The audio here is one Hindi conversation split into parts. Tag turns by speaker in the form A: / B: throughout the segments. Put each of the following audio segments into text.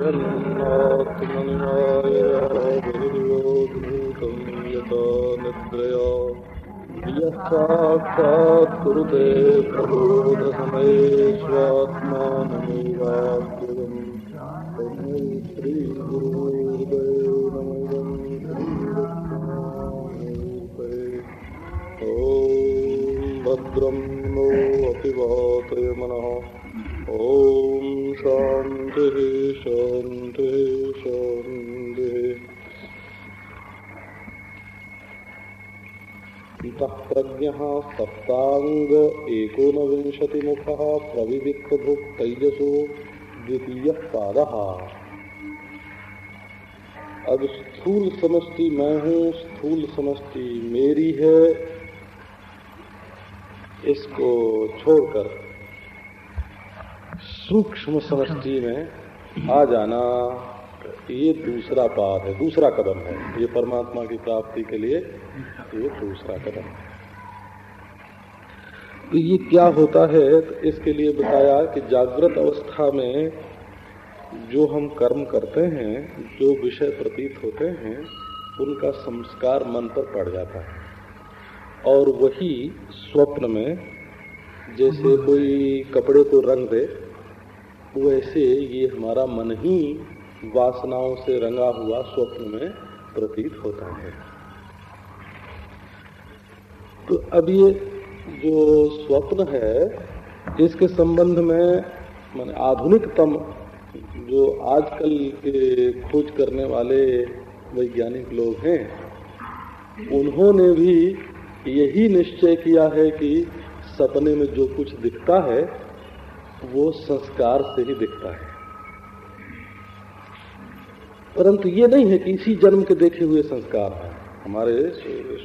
A: जन्नात्मनिमायभूतं यथा निद्रया यः साक्षात् कुरुते प्रबोधसमये स्वात्मानमेवाग्रम् तस्मै श्रीगुरुदेव नमः ॐ भद्रं नो अपिवातय मनः ॐ शान्तिः शान्तिः शान्तिः इतः सप्ताङ्ग एकोनविंशतिमुखः प्रविविक्तभुक् तैजसो द्वितीयः पादः अब स्थूल समष्टि मैं हूँ, स्थूल समष्टि मेरी है। इसको छोड़कर सूक्ष्म समष्टि में आ जाना ये दूसरा पाद है, दूसरा कदम है। ये परमात्मा की प्राप्ति के लिए ये दूसरा कदम है। तो ये क्या होता है? तो इसके लिए बताया कि जागृत अवस्था में जो हम कर्म करते हैं, जो विषय प्रतीत होते हैं, उनका संस्कार मन पर पड़ जाता है। और वही स्वप्न में जैसे कोई कपड़े को रंग दे वैसे ये हमारा मन ही वासनाओं से रंगा हुआ स्वप्न में प्रतीत होता है। तो अब ये जो स्वप्न है, इसके संबंध में मान आधुनिकतम जो आजकल के खोज करने वाले वैज्ञानिक लोग हैं, उन्होंने भी यही निश्चय किया है कि सपने में जो कुछ दिखता है वो संस्कार से ही दिखता है। परंतु ये नहीं है कि इसी जन्म के देखे हुए संस्कार हैं। हमारे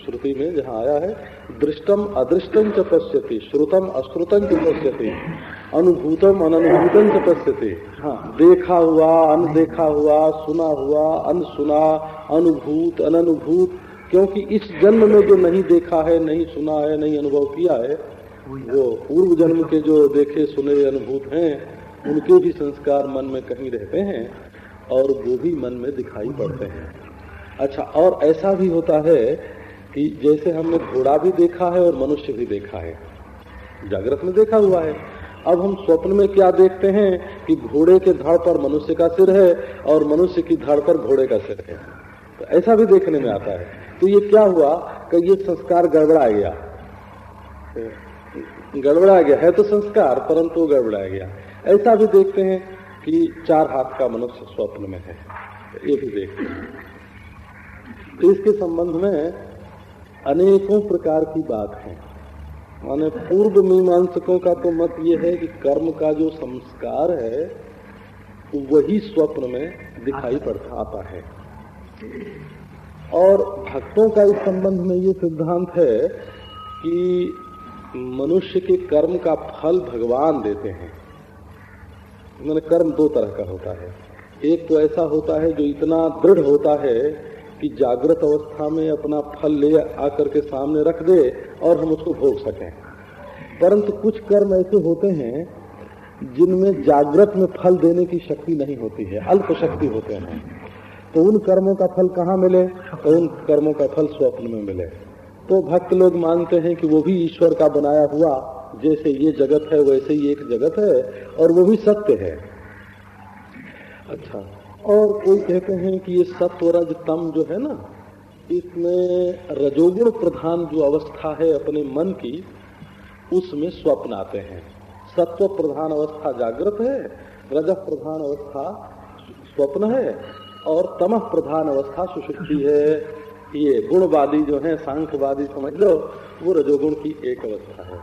A: श्रुति में जहाँ आया है, दृष्टम अदृष्टम च पश्यति, श्रुतम अश्रुतम च पश्यति, अनुभूतम अनुभूतम च पश्यति। हाँ देखा हुआ, अनदेखा हुआ, सुना हुआ, अनसुना, अनुभूत अनुभूत क्योंकि इस जन्म में जो नहीं देखा है, नहीं सुना है, नहीं अनुभव किया है वो पूर्व जन्म के जो देखे सुने अनुभूत हैं, उनके भी संस्कार मन में कहीं रहते हैं और वो भी मन में दिखाई पड़ते हैं। अच्छा और ऐसा भी होता है कि जैसे हमने घोड़ा भी देखा है और मनुष्य भी देखा है। जागृत में देखा हुआ है। अब हम स्वप्न में क्या देखते हैं कि घोड़े के धड़ पर मनुष्य का सिर है और मनुष्य की धड़ पर घोड़े का सिर है। तो ऐसा भी देखने में आता है। तो ये क्या हुआ कि ये संस्कार गड़बड़ा गया। गड़बड़ा गया। है तो संस्कार, परंतु गड़बड़ा गया। ऐसा भी देखते हैं कि चार हाथ का मनुष्य स्वप्न में है। ये भी देखते हैं। तो इसके संबंध में अनेकों प्रकार की बात है। माने पूर्व मीमांसकों का तो मत ये है कि कर्म का जो संस्कार है वही स्वप्न में दिखाई पड़ता आता है। और भक्तों का इस संबंध में ये सिद्धांत है कि मनुष्य के कर्म का फल भगवान देते हैं। मैंने कर्म दो तरह का होता है। एक तो ऐसा होता है जो इतना दृढ़ होता है कि जागृत अवस्था में अपना फल ले आकर के सामने रख दे और हम उसको भोग सकें। परंतु कुछ कर्म ऐसे होते हैं जिनमें जागृत में फल देने की शक्ति नहीं होती है, अल्प शक्ति होते हैं। तो उन कर्मों का फल कहाँ मिले? तो उन कर्मों का फल स्वप्न में मिले। तो भक्त लोग मानते हैं कि वो भी ईश्वर का बनाया हुआ जैसे ये जगत है, वैसे ही एक जगत है और वो भी सत्य है। अच्छा और कोई कहते हैं कि ये सत्व रज तम जो है ना, इसमें रजोगुण प्रधान जो अवस्था है अपने मन की, उसमें स्वप्न आते हैं। सत्व प्रधान अवस्था जागृत है, रज प्रधान अवस्था स्वप्न है, और तमह प्रधान अवस्था सुषुप्ति है। ये गुणवादी जो है, सांख्यवादी समझ लो, वो रजोगुण की एक अवस्था है।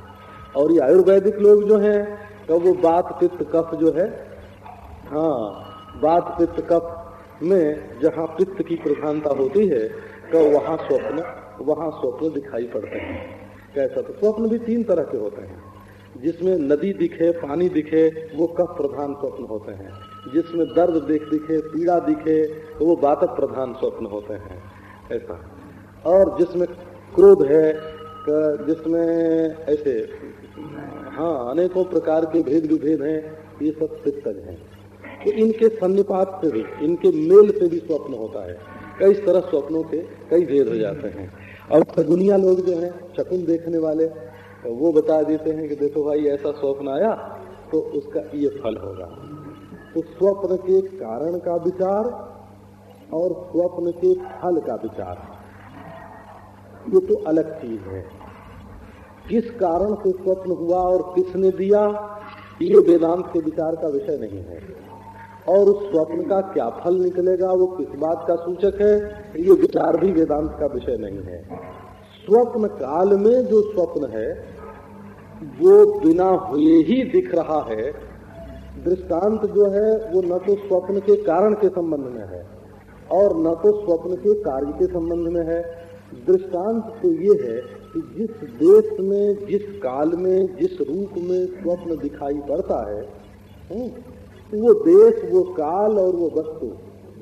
A: और ये आयुर्वेदिक लोग जो है तो वो बात पित्त कफ जो है हाँ बात पित्त कफ में जहाँ पित्त की प्रधानता होती है तो वहाँ स्वप्न वहाँ स्वप्न दिखाई पड़ते हैं। कैसा? तो स्वप्न भी तीन तरह के होते हैं। जिसमें नदी दिखे, पानी दिखे, वो कफ प्रधान स्वप्न होते हैं। जिसमें दर्द देख दिखे, पीड़ा दिखे तो वो बातक प्रधान स्वप्न होते हैं। ऐसा। और जिसमें क्रोध है जिसमें ऐसे हाँ अनेकों प्रकार के भेद विभेद हैं, ये सब पित्तज हैं। तो इनके सन्निपात से भी, इनके मेल से भी स्वप्न होता है। कई तरह स्वप्नों के कई भेद हो जाते हैं। और सगुनिया लोग जो हैं, शकुन देखने वाले तो वो बता देते हैं कि देखो भाई, ऐसा स्वप्न आया तो उसका ये फल होगा। तो स्वप्न के कारण का विचार और स्वप्न के फल का विचार ये तो अलग चीज़ है। किस कारण से स्वप्न हुआ और किसने दिया, ये वेदांत के विचार का विषय नहीं है। और उस स्वप्न का क्या फल निकलेगा, वो किस बात का सूचक है, ये विचार भी वेदांत का विषय नहीं है। स्वप्न काल में जो स्वप्न है, वो बिना हुए ही दिख रहा है। दृष्टांत जो है, वो न तो स्वप्न के कारण के संबंध में है। और न तो स्वप्न के कार्य के संबंध में है। दृष्टांत तो ये है कि जिस देश में जिस काल में जिस रूप में स्वप्न दिखाई पड़ता है हम्म, वो देश वो काल और वो वस्तु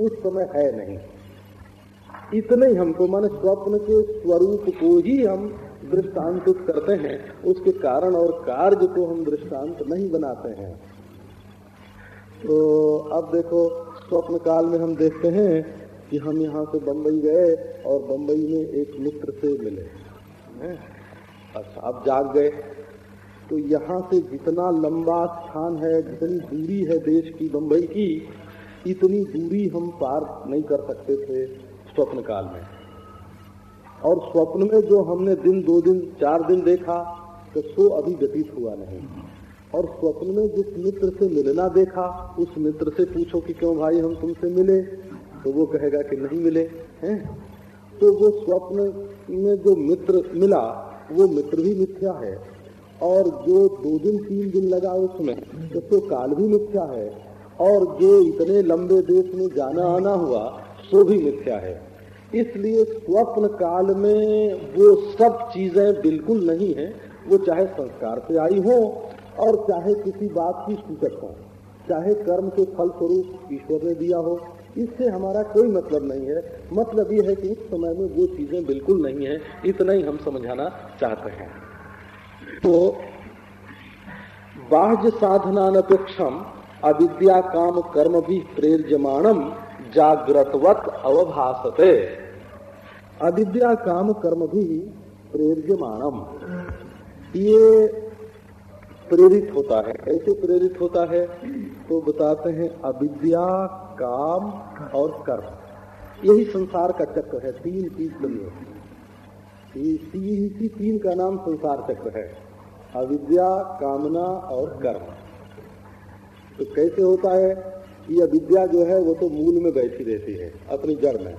A: उस समय है नहीं। इतने ही हमको माने स्वप्न के स्वरूप को ही हम दृष्टांतित करते हैं। उसके कारण और कार्य को हम दृष्टांत नहीं बनाते हैं। तो अब देखो स्वप्न काल में हम देखते हैं कि हम यहाँ से बम्बई गए और बम्बई में एक मित्र से मिले। अच्छा अब जाग गए। तो यहाँ से जितना लंबा स्थान है, जितनी दूरी है देश की बम्बई की, इतनी दूरी हम पार नहीं कर सकते थे स्वप्न काल में। और स्वप्न में जो हमने दिन, दो दिन, चार दिन देखा तो सो अभी व्यतीत हुआ नहीं। और स्वप्न में जिस मित्र से मिलना देखा उस मित्र से पूछो कि क्यों भाई हम तुमसे मिले? तो वो कहेगा कि नहीं मिले हैं? तो वो स्वप्न में जो मित्र मिला वो मित्र भी मिथ्या है। और जो दो दिन तीन दिन लगा उसमें तो, तो काल भी मिथ्या है। और जो इतने लंबे देश में जाना आना हुआ सो भी मिथ्या है। इसलिए स्वप्न काल में वो सब चीज़ें बिल्कुल नहीं है। वो चाहे संस्कार से आई हो और चाहे किसी बात की सूचक हो, चाहे कर्म के फल स्वरूप ईश्वर ने दिया हो, इससे हमारा कोई मतलब नहीं है। मतलब ये है कि इस समय में वो चीज़ें बिल्कुल नहीं है, इतना ही हम समझाना चाहते हैं। तो बाह्य साधनानपेक्षम अविद्या काम कर्म भी प्रेरजमाणम जागृतवत अवभासते। अविद्या काम कर्म भी प्रेरजमाणम। ये प्रेरित होता है। कैसे प्रेरित होता है तो बताते हैं अविद्या, काम और कर्म। यही संसार का चक्र है, तीन चीज़ बनी इसी तीन का नाम संसार चक्र है, अविद्या, कामना और कर्म। तो कैसे होता है ये अविद्या जो है, वो तो मूल में बैठी रहती है, अपनी जड़ में।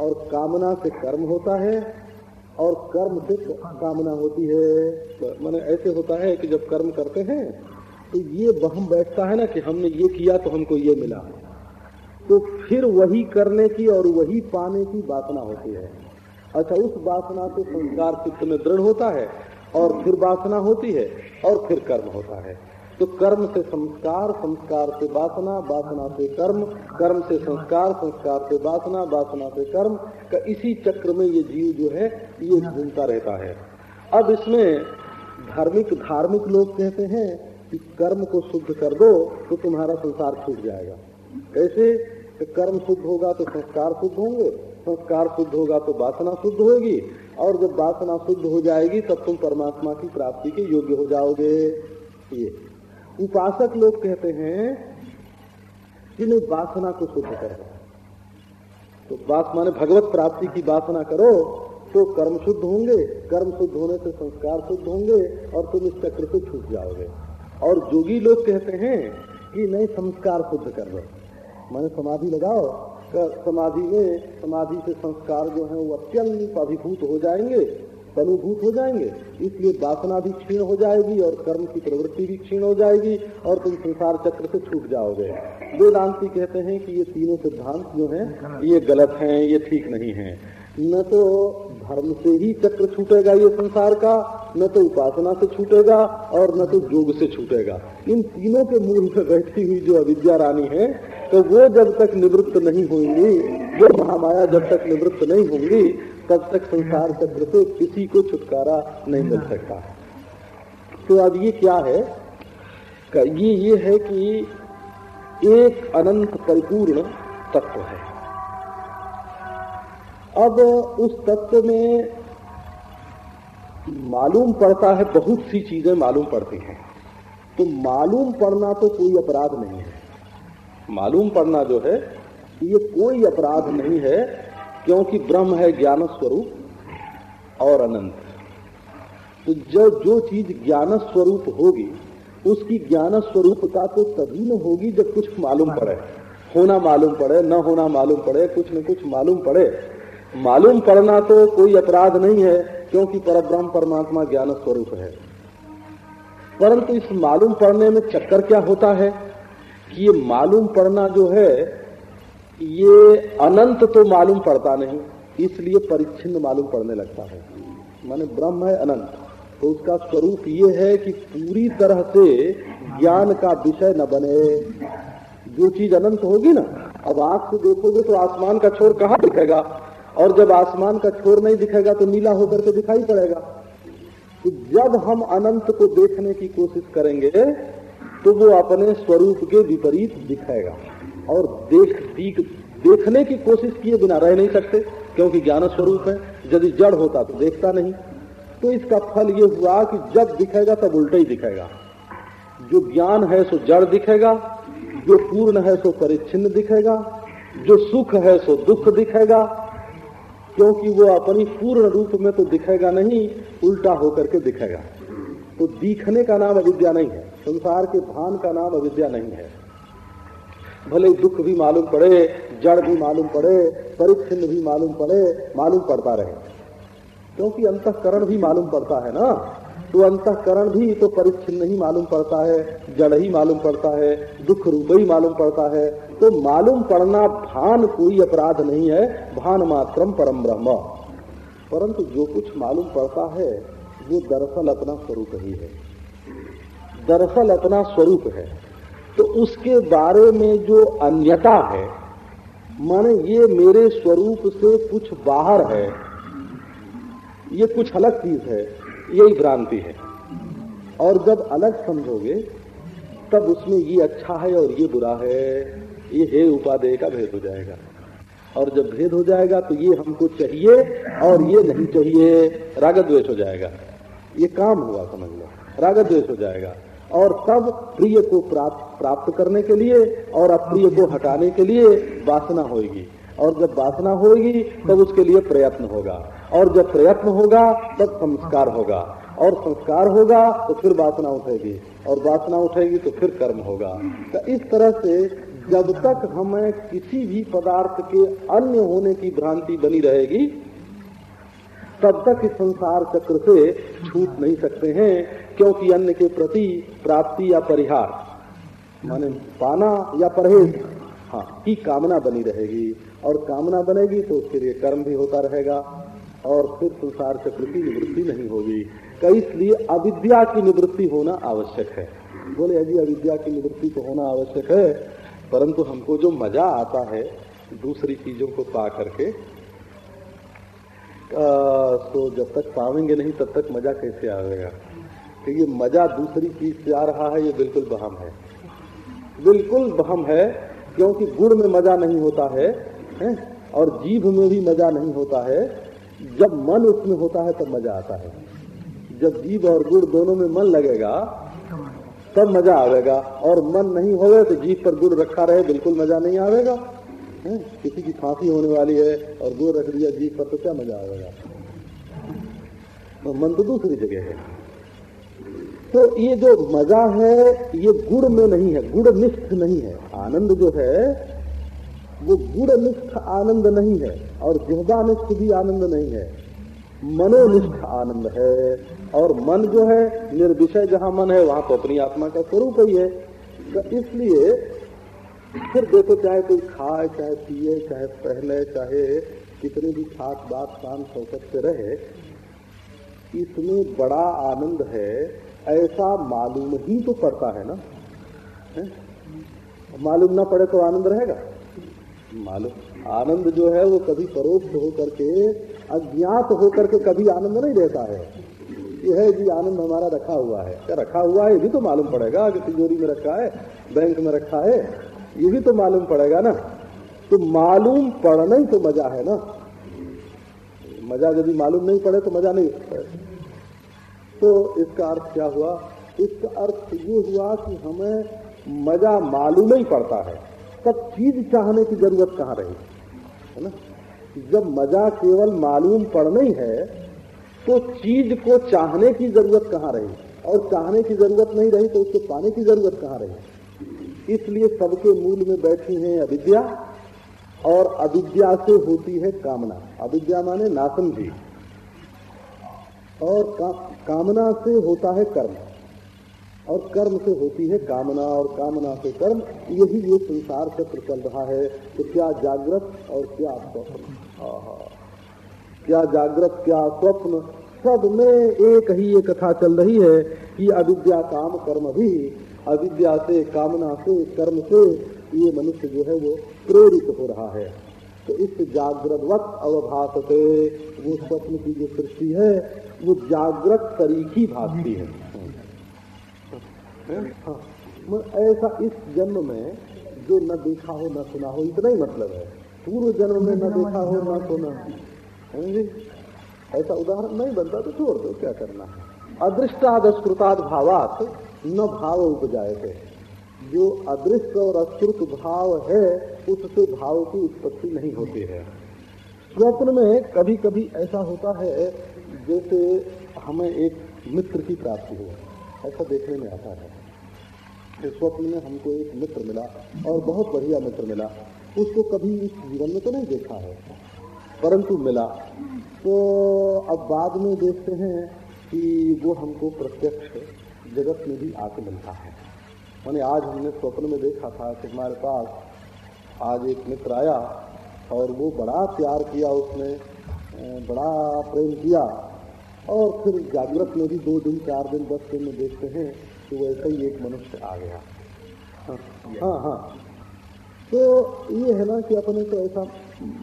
A: और कामना से कर्म होता है और कर्म से कामना होती है। मैंने ऐसे होता है कि जब कर्म करते हैं तो ये बहम बैठता है ना कि हमने ये किया तो हमको ये मिला। तो फिर वही करने की और वही पाने की वासना होती है। अच्छा उस वासना से संस्कार चित्त में दृढ़ होता है और फिर वासना होती है और फिर कर्म होता है। तो कर्म से संस्कार संस्कार से वासना वासना से कर्म कर्म से संस्कार संस्कार से वासना वासना से कर्म, का इसी चक्र में ये जीव जो है, ये घूमता रहता है। अब इसमें धार्मिक धार्मिक लोग कहते हैं कि कर्म को शुद्ध कर दो तो तुम्हारा संसार छूट जाएगा। कैसे? कि कर्म शुद्ध होगा तो संस्कार शुद्ध होंगे, संस्कार शुद्ध होगा तो वासना शुद्ध होगी, और जब वासना शुद्ध हो जाएगी, तब तुम परमात्मा की प्राप्ति के योग्य हो जाओगे। ये। उपासक लोग कहते हैं कि नहीं वासना को शुद्ध करो। तो बात माने भगवत प्राप्ति की वासना करो तो कर्म शुद्ध होंगे, कर्म शुद्ध होने से संस्कार शुद्ध होंगे, और तुम इस चक्र से छूट जाओगे। और जोगी लोग कहते हैं कि नहीं, संस्कार शुद्ध कर दो मैंने समाधि लगाओ समाधि में, समाधि से संस्कार जो है वो अत्यंत अभिभूत हो जाएँगे। तनुभूत हो जाएँगे। इसलिए वासना भी क्षीण हो जाएगी और कर्म की प्रवृत्ति भी क्षीण हो जाएगी और तुम संसार चक्र से छूट जाओगे। वेदांति कहते हैं कि ये तीनों सिद्धांत जो हैं, ये गलत हैं, ये ठीक नहीं है। न तो धर्म से ही चक्र छूटेगा ये संसार का, न तो उपासना से छूटेगा और न तो योग से छूटेगा। इन तीनों के मूल में बैठी हुई जो अविद्या रानी है तो वो जब तक निवृत्त नहीं होंगी, वो महामाया जब तक निवृत्त नहीं होंगी, तब तक संसार चक्र से किसी को छुटकारा नहीं मिल सकता। तो अब ये क्या है? ये ये है कि एक अनंत परिपूर्ण तत्व है। अब उस तत्व में मालूम पड़ता है, बहुत सी चीज़ें मालूम पड़ती हैं। तो मालूम पड़ना तो कोई अपराध नहीं है। मालूम पड़ना जो है ये कोई अपराध नहीं है, क्योंकि ब्रह्म है ज्ञान स्वरूप और अनंत। तो जो जो चीज़ ज्ञान स्वरूप होगी, उसकी ज्ञान स्वरूपता तो तभी न होगी जब कुछ मालूम पड़े। होना मालूम पड़े, न होना मालूम पड़े, कुछ न कुछ मालूम पड़े। मालूम पड़ना तो कोई अपराध नहीं है, क्योंकि परब्रह्म परमात्मा ज्ञान स्वरूप है। परंतु इस मालूम पड़ने में चक्कर क्या होता है? ये मालूम पड़ना जो है, ये अनंत तो मालूम पड़ता नहीं, इसलिए परिच्छिन्न मालूम पड़ने लगता है। माने ब्रह्म है अनंत तो उसका स्वरूप ये है कि पूरी तरह से ज्ञान का विषय न बने। जो चीज़ अनंत होगी ना, अब आँख से देखोगे तो आसमान का छोर कहाँ दिखेगा? और जब आसमान का छोर नहीं दिखेगा तो नीला होकर के दिखाई पड़ेगा। तो जब हम अनंत को देखने की कोशिश करेंगे तो वो अपने स्वरूप के विपरीत दिखाएगा। और देख, दीख, देखने की कोशिश किए बिना रह नहीं सकते, क्योंकि ज्ञान स्वरूप है। यदि जड़ होता तो देखता नहीं। तो इसका फल ये हुआ कि जब दिखेगा तब उल्टा ही दिखेगा। जो ज्ञान है सो जड़ दिखेगा, जो पूर्ण है सो परिच्छिन्न दिखेगा, जो सुख है सो दुख दिखेगा। क्योंकि वो अपनी पूर्ण रूप में तो दिखेगा नहीं, उल्टा होकर के दिखेगा। तो दिखने का नाम अविद्या नहीं है। संसार के भान का नाम अविद्या नहीं है। भले दुख भी मालूम पड़े, जड़ भी मालूम पड़े, परिच्छिन्न भी मालूम पड़े, मालूम पड़ता रहे। क्योंकि अंतकरण भी मालूम पड़ता है ना? तो अंतकरण भी तो परिच्छिन्न ही मालूम पड़ता है, जड़ ही मालूम पड़ता है, दुख रूप ही मालूम पड़ता है। तो मालूम पड़ना भान कोई अपराध नहीं है, भान मात्रम परम ब्रह्म। परंतु जो कुछ मालूम पड़ता है, वो दरअसल अपना स्वरूप ही है। दरअसल अपना स्वरूप है। तो उसके बारे में जो अन्यता है, माने ये मेरे स्वरूप से कुछ बाहर है, ये कुछ अलग चीज़ है, यही भ्रांति है। और जब अलग समझोगे, तब उसमें ये अच्छा है और ये बुरा है, ये हे उपादेय का भेद हो जाएगा। और जब भेद हो जाएगा तो ये हमको चाहिए और ये नहीं चाहिए राग द्वेष हो जाएगा। ये काम हुआ, समझ लो। राग द्वेष हो जाएगा। और तब प्रिय को प्राप्त प्राप्त करने के लिए और अप्रिय को हटाने के लिए वासना होगी और जब वासना होगी तब उसके लिए प्रयत्न होगा। और जब प्रयत्न होगा, तब संस्कार होगा। और संस्कार होगा तो फिर वासना उठेगी। और वासना उठेगी तो फिर कर्म होगा। तो इस तरह से जब तक हमें किसी भी पदार्थ के अन्य होने की भ्रांति बनी रहेगी तब तक इस संसार चक्र से छूट नहीं सकते हैं, क्योंकि अन्य के प्रति प्राप्ति या परिहार, माने पाना या परहेज हाँ की कामना बनी रहेगी। और कामना बनेगी तो उसके लिए कर्म भी होता रहेगा, और फिर संसार चक्र की निवृत्ति नहीं होगी। तो इसलिए अविद्या की निवृत्ति होना आवश्यक है। बोले, अजी, अविद्या की निवृत्ति तो होना आवश्यक है, परंतु हमको जो मज़ा आता है दूसरी चीज़ों को पा करके तो जब तक पावेंगे नहीं तब तक मज़ा कैसे आएगा तो ये मज़ा दूसरी चीज़ से आ रहा है ये बिल्कुल बहम है। बिल्कुल बहम है क्योंकि गुड़ में मज़ा नहीं होता है, है? और जीभ में भी मज़ा नहीं होता है। जब मन उसमें होता है तब मज़ा आता है। जब जीभ और गुड़ दोनों में मन लगेगा तब मज़ा आवेगा। और मन नहीं होगा तो जीभ पर गुड़ रखा रहे बिल्कुल मज़ा नहीं आवेगा। है? किसी की फांसी होने वाली है और गुड़ रख दिया जीभ पर तो क्या मज़ा आवेगा तो मन तो दूसरी जगह है। तो ये जो मज़ा है, ये गुड़ में नहीं है, गुड़ निष्ठ नहीं है। आनंद जो है, वो गुड़ निष्ठ आनंद नहीं है और जिहदानिष्ठ भी आनंद नहीं है। मनोनिष्ठ आनंद है और मन जो है, निर्विषय जहाँ मन है, वहाँ तो अपनी आत्मा का स्वरूप ही है। तो इसलिए फिर देखो चाहे कोई खाए, चाहे पिए, चाहे पहले चाहे कितने भी खास बात शान शौकत से रहे, इसमें बड़ा आनंद है, ऐसा मालूम ही तो पड़ता है ना? है? मालूम ना पड़े तो आनंद रहेगा। मालूम, आनंद जो है वो कभी परोक्ष होकर के, अज्ञात होकर के कभी आनंद नहीं रहता है। यह है जी, आनंद हमारा रखा हुआ है। क्या रखा हुआ है, ये भी तो मालूम पड़ेगा कि तिजोरी में रखा है, बैंक में रखा है। ये भी तो मालूम पड़ेगा ना। तो मालूम पड़ना ही तो मज़ा है ना। मज़ा यदि मालूम नहीं पड़े तो मज़ा नहीं तो इसका अर्थ क्या हुआ? इसका अर्थ ये हुआ कि हमें मज़ा मालूम नहीं पड़ता है। तब चीज़ चाहने की ज़रूरत कहाँ रही? है ना? जब मज़ा केवल मालूम पड़ना ही है तो चीज़ को चाहने की ज़रूरत कहाँ रही? और चाहने की ज़रूरत नहीं रही तो उसको पाने की ज़रूरत कहाँ रही? इसलिए सबके मूल में बैठी है अविद्या और अविद्या से होती है कामना। अविद्या माने नासमझी और का, कामना से होता है कर्म। और कर्म से होती है कामना और कामना से कर्म। यही ये संसार चक्र चल रहा है तो क्या जागृत और क्या स्वप्न? क्या जागृत क्या स्वप्न? सब में एक ही ये कथा चल रही है कि अविद्या काम कर्म भी अविद्या से कामना से कर्म से ये मनुष्य जो है वो प्रेरित हो रहा है। तो इस जागृतवत अवभाष से वो स्वप्न की जो सृष्टि है वो जागृत तरीकी भागती है। हाँ, ऐसा इस जन्म में जो न देखा हो न सुना हो इतना ही मतलब है। पूर्व जन्म में न देखा हो न सुना। है ऐसा उदाहरण नहीं बनता तो छोड़ दो क्या करना है? अदृष्टादस्कृताद भावात न भाव उपजाए जो अदृश्य और अश्रुत भाव है, उससे भाव की उत्पत्ति नहीं होती है। स्वप्न में कभी कभी ऐसा होता है, जैसे हमें एक मित्र की प्राप्ति हो। ऐसा देखने में आता है। स्वप्न में हमको एक मित्र मिला, और बहुत बढ़िया मित्र मिला। उसको कभी इस जीवन में तो नहीं देखा है, परंतु मिला। तो अब बाद में देखते हैं कि वो हमको प्रत्यक्ष जगत में भी आके मिलता है मैंने आज हमने स्वप्न में देखा था कि हमारे पास आज एक मित्र आया और वो बड़ा प्यार किया उसने बड़ा प्रेम किया और फिर जागृत में भी दो दिन चार दिन दस दिन में देखते हैं कि वैसे ही एक मनुष्य आ गया हाँ हाँ। तो ये है ना कि अपने तो ऐसा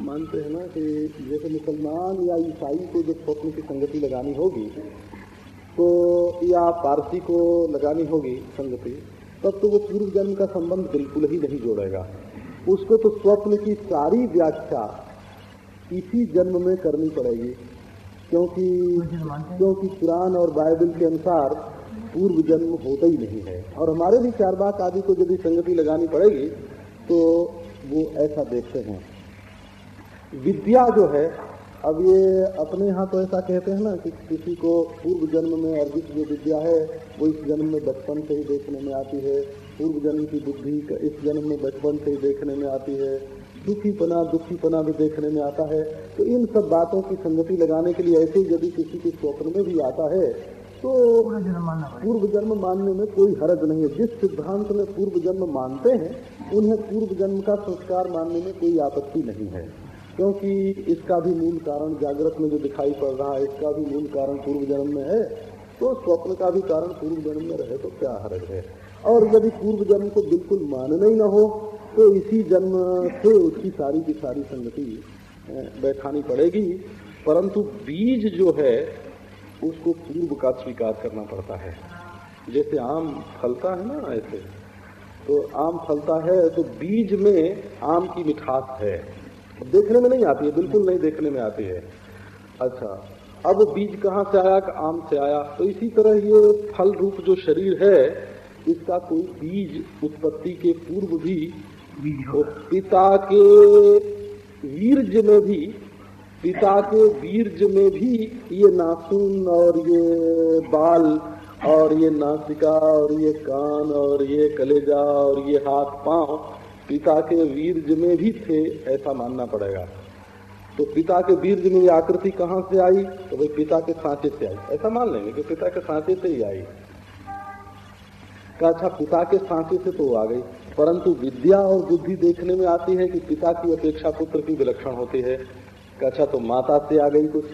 A: मानते हैं ना कि जैसे मुसलमान या ईसाई को जब स्वप्न की संगति लगानी होगी तो या पारसी को लगानी होगी संगति, तब तो वो पूर्व जन्म का संबंध बिल्कुल ही नहीं जोड़ेगा। उसको तो स्वप्न की सारी व्याख्या इसी जन्म में करनी पड़ेगी, क्योंकि क्योंकि कुरान और बाइबल के अनुसार पूर्व जन्म होता ही नहीं है। और हमारे भी चार बात आदि को यदि संगति लगानी पड़ेगी तो वो ऐसा देखते हैं। विद्या जो है अब ये अपने यहाँ तो ऐसा कहते हैं ना कि किसी को पूर्व जन्म में अर्जित जो विद्या है वो इस जन्म में बचपन से ही देखने में आती है। पूर्व जन्म की बुद्धि इस जन्म में बचपन से ही देखने में आती है। दुखीपना दुखीपना भी देखने में आता है। तो इन सब बातों की संगति लगाने के लिए ऐसे यदि किसी के स्वप्न में भी आता है तो पूर्व जन्म मानने में कोई हरज नहीं है। जिस सिद्धांत में पूर्व जन्म मानते हैं उन्हें पूर्व जन्म का संस्कार मानने में कोई आपत्ति नहीं है। क्योंकि इसका भी मूल कारण जागृत में जो दिखाई पड़ रहा है, इसका भी मूल कारण पूर्व जन्म में है तो स्वप्न का भी कारण पूर्व जन्म में रहे तो क्या हरज है? और यदि पूर्व जन्म को बिल्कुल मानना ही न हो तो इसी जन्म से उसकी सारी की सारी संगति बैठानी पड़ेगी। परंतु बीज जो है, उसको पूर्व का स्वीकार करना पड़ता है। जैसे आम फलता है ना ऐसे तो आम फलता है तो बीज में आम की मिठास है। देखने में नहीं आती है बिल्कुल नहीं देखने में आती है। अच्छा अब बीज कहाँ से आया आम से आया? तो इसी तरह ये फल रूप जो शरीर है इसका कोई बीज उत्पत्ति के पूर्व भी पिता के वीरज में भी पिता के वीरज में भी ये नाखून और ये बाल और ये नासिका और ये कान और ये कलेजा और ये हाथ पाँव पिता के वीरज में भी थे ऐसा मानना पड़ेगा। तो पिता के वीरज में ये आकृति कहाँ से आई? तो भाई पिता के सांचे से आई। ऐसा मान लेंगे कि पिता के सांचे से ही आई। अच्छा पिता के सांचे से तो आ गई। परंतु विद्या और बुद्धि देखने में आती है कि पिता की अपेक्षा पुत्र की विलक्षण होती है। अच्छा तो माता से आ गई कुछ।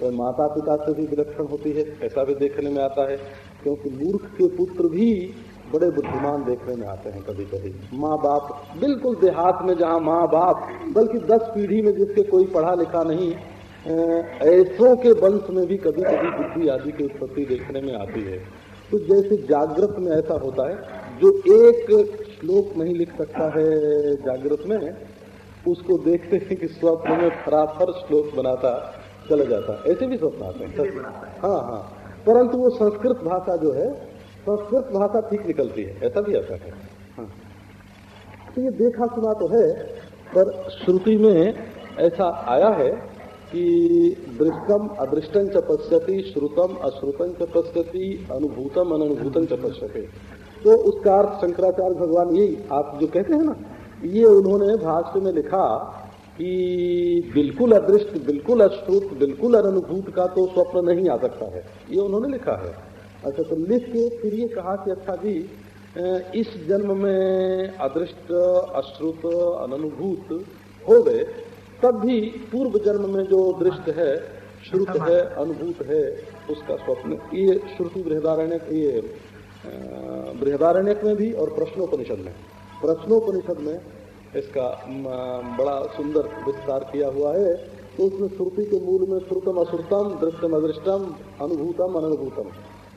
A: तो माता पिता से भी विलक्षण होती है। ऐसा भी देखने में आता है। क्योंकि मूर्ख के पुत्र भी बड़े बुद्धिमान देखने में आते हैं कभी कभी माँ बाप बिल्कुल देहात में जहाँ माँ बाप बल्कि दस पीढ़ी में जिसके कोई पढ़ा लिखा नहीं ऐसों के वंश में भी कभी कभी बुद्धि आदि की उत्पत्ति देखने में आती है। तो जैसे जागृत में ऐसा होता है जो एक श्लोक नहीं लिख सकता है जागृत में उसको देखते हैं कि स्वप्न में फराफर श्लोक बनाता चला जाता। ऐसे भी स्वप्न आते हैं। हाँ हाँ। परंतु वो संस्कृत भाषा जो है संस्कृत भाषा ठीक निकलती है, ऐसा भी आता है। हाँ। तो ये देखा सुना तो है, पर श्रुति में ऐसा आया है कि दृष्टम अदृष्टम च पश्यति, श्रुतम अश्रुतम च पश्यति, अनुभूतम अनुभूतम च तो उसका अर्थ शंकराचार्य भगवान यही, आप जो कहते हैं ना, ये उन्होंने भाष्य में लिखा कि बिल्कुल अदृष्ट, बिल्कुल अश्रुत, बिल्कुल अनुभूत का तो स्वप्न नहीं आ सकता है। ये उन्होंने लिखा है। अच्छा तो लिख के फिर ये कहा कि अच्छा जी इस जन्म में अदृष्ट अश्रुत अनुभूत हो गए तब भी पूर्व जन्म में जो दृष्ट है श्रुत है अनुभूत है उसका स्वप्न ये श्रुति बृहदारण्य ये बृहदारण्य में भी और प्रश्नोपनिषद में। प्रश्नोपनिषद में इसका बड़ा सुंदर विस्तार किया हुआ है तो उसमें श्रुति के मूल में श्रुतम अश्रुतम दृष्टम अदृष्टम अनुभूतम अनुभूतम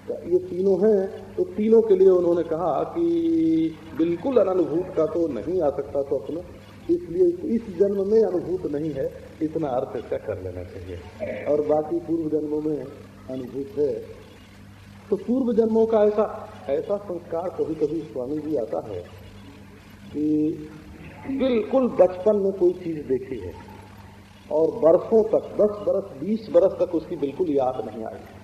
A: ये तीनों हैं तो तीनों के लिए उन्होंने कहा कि बिल्कुल अनुभूत का तो नहीं आ सकता स्वप्न इसलिए इस जन्म में अनुभूत नहीं है, इतना अर्थ इसका कर लेना चाहिए। और बाकी पूर्व जन्मों में अनुभूत है। तो पूर्व जन्मों का ऐसा ऐसा संस्कार कभी कभी स्वामी जी आता है कि बिल्कुल बचपन में कोई चीज़ देखी है और बरसों तक, दस बरस, बीस बरस तक उसकी बिल्कुल याद नहीं आई।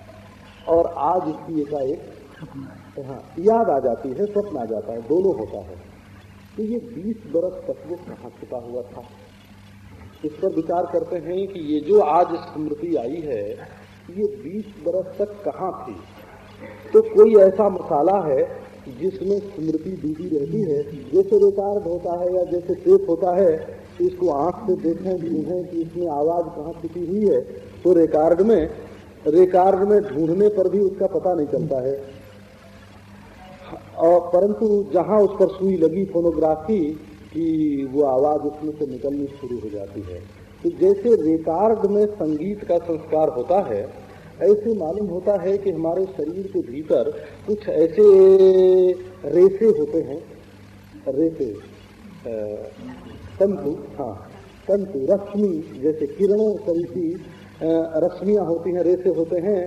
A: और आज उसकी एकाएक हाँ याद आ जाती है, स्वप्न आ जाता है, दोनों होता है। तो ये 20 बरस तक वो कहाँ छुपा हुआ था? इस पर विचार करते हैं कि ये जो आज स्मृति आई है, ये 20 बरस तक कहाँ थी? तो कोई ऐसा मसाला है जिसमें स्मृति डूबी रहती है? जैसे रिकॉर्ड होता है या जैसे टेप होता है इसको आँख से देखें ढूंढें कि इसमें आवाज़ कहाँ छिपी हुई है। तो रिकॉर्ड में रिकॉर्ड में ढूँढने पर भी उसका पता नहीं चलता है। और परंतु जहाँ उस पर सुई लगी फोनोग्राफी की, वो आवाज़ उसमें से निकलनी शुरू हो जाती है। तो जैसे रिकॉर्ड में संगीत का संस्कार होता है, ऐसे मालूम होता है कि हमारे शरीर के भीतर कुछ ऐसे रेसे होते हैं। रेसे तंतु हाँ तंतु, रश्मि जैसे किरणों सरीसी रश्मियाँ होती हैं रेसे होते हैं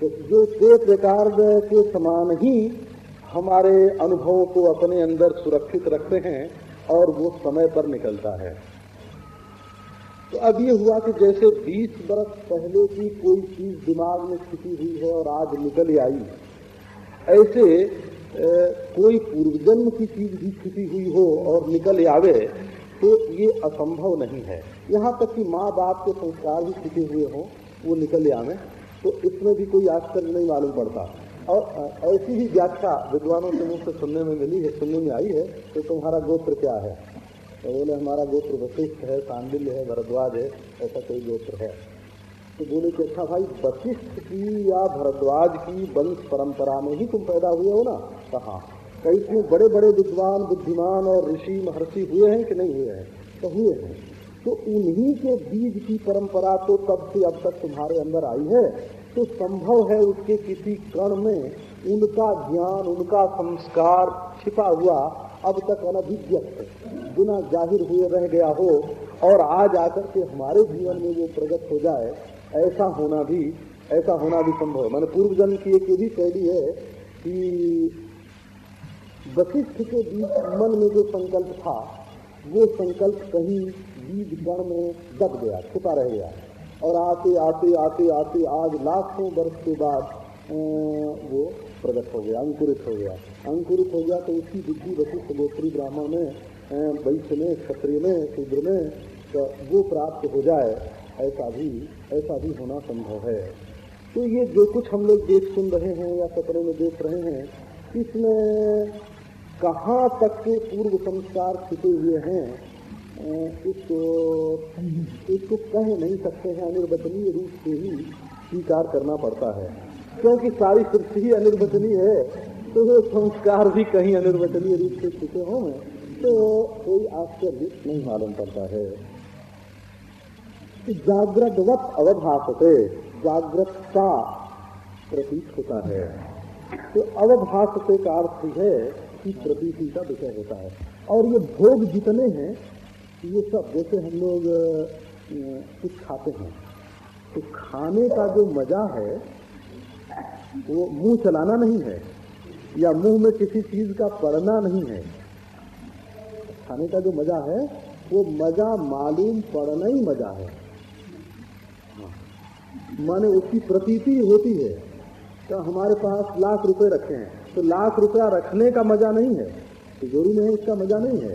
A: तो जो टेप रिकॉर्ड के समान ही हमारे अनुभवों को अपने अंदर सुरक्षित रखते हैं और वो समय पर निकलता है। तो अब ये हुआ कि जैसे 20 बरस पहले की कोई चीज़ दिमाग में छिपी हुई है और आज निकल आई ऐसे ए, कोई पूर्वजन्म की चीज़ भी छिपी हुई हो और निकल आवे तो ये असंभव नहीं है। यहाँ तक कि माँ बाप के संस्कार भी छिपे हुए हों, वो निकल आवे तो इसमें भी कोई आश्चर्य नहीं मालूम पड़ता। और ऐसी ही व्याख्या विद्वानों के मुख से सुनने में मिली है, सुनने में आई है तो तुम्हारा गोत्र क्या है? तो बोले, हमारा गोत्र वशिष्ठ है सांडिल्य है, भरद्वाज है, ऐसा कोई गोत्र है। तो बोले कि अच्छा भाई, वशिष्ठ की या भरद्वाज की वंश परंपरा में ही तुम पैदा हुए हो ना? कहा कई इसमें बड़े बड़े विद्वान, बुद्धिमान और ऋषि, महर्षि हुए हैं कि नहीं हुए हैं? तो हुए हैं। तो उन्हीं के बीज की परंपरा तो तब से अब तक तुम्हारे अंदर आई है। तो संभव है उसके किसी कण में उनका ज्ञान, उनका संस्कार छिपा हुआ अब तक अनभिव्यक्त बिना ज़ाहिर हुए रह गया हो और आज आकर के हमारे जीवन में वो प्रकट हो जाए, ऐसा होना भी, ऐसा होना भी संभव है। मैंने पूर्व जन्म की एक भी शैली है कि वशिष्ठ के बीच मन में जो संकल्प था वो संकल्प कहीं बीज गण में दब गया, छुपा रह गया। और आते आते आते आते, आज लाखों वर्ष के बाद वो प्रकट हो गया, अंकुरित हो गया। अंकुरित हो गया तो उसकी बुद्धि वशिष्ठ गोत्री ब्राह्मण में वैश्य में, क्षत्रिय में, शूद्र में तो वो प्राप्त हो जाए, ऐसा भी ऐसा भी होना संभव है। तो ये जो कुछ हम लोग देख सुन रहे हैं या सपने में देख रहे हैं, इसमें कहाँ तक के पूर्व संस्कार छिपे हुए हैं इसको इसको कह नहीं सकते हैं, अनिर्वचनीय रूप से ही स्वीकार करना पड़ता है। क्योंकि सारी सृष्टि ही अनिर्वचनीय है तो संस्कार भी कहीं अनिर्वचनीय रूप से छुपे हों तो कोई आश्चर्य नहीं मालूम पड़ता है। जागृतवत अवभाषते का प्रतीत होता है। तो अवभाषते का अर्थ है की प्रतीति का विषय होता है। और ये भोग जितने हैं, ये सब, जैसे हम लोग कुछ खाते हैं तो खाने का जो मज़ा है, वो मुँह चलाना नहीं है, या मुँह में किसी चीज़ का पड़ना नहीं है। खाने का जो मज़ा है, वो मज़ा मालूम पड़ना ही मज़ा है। माने उसकी प्रतीति होती है तो हमारे पास लाख रुपए रखे हैं। तो लाख रुपया रखने का मज़ा नहीं है। तिजोरी में है इसका मज़ा नहीं है।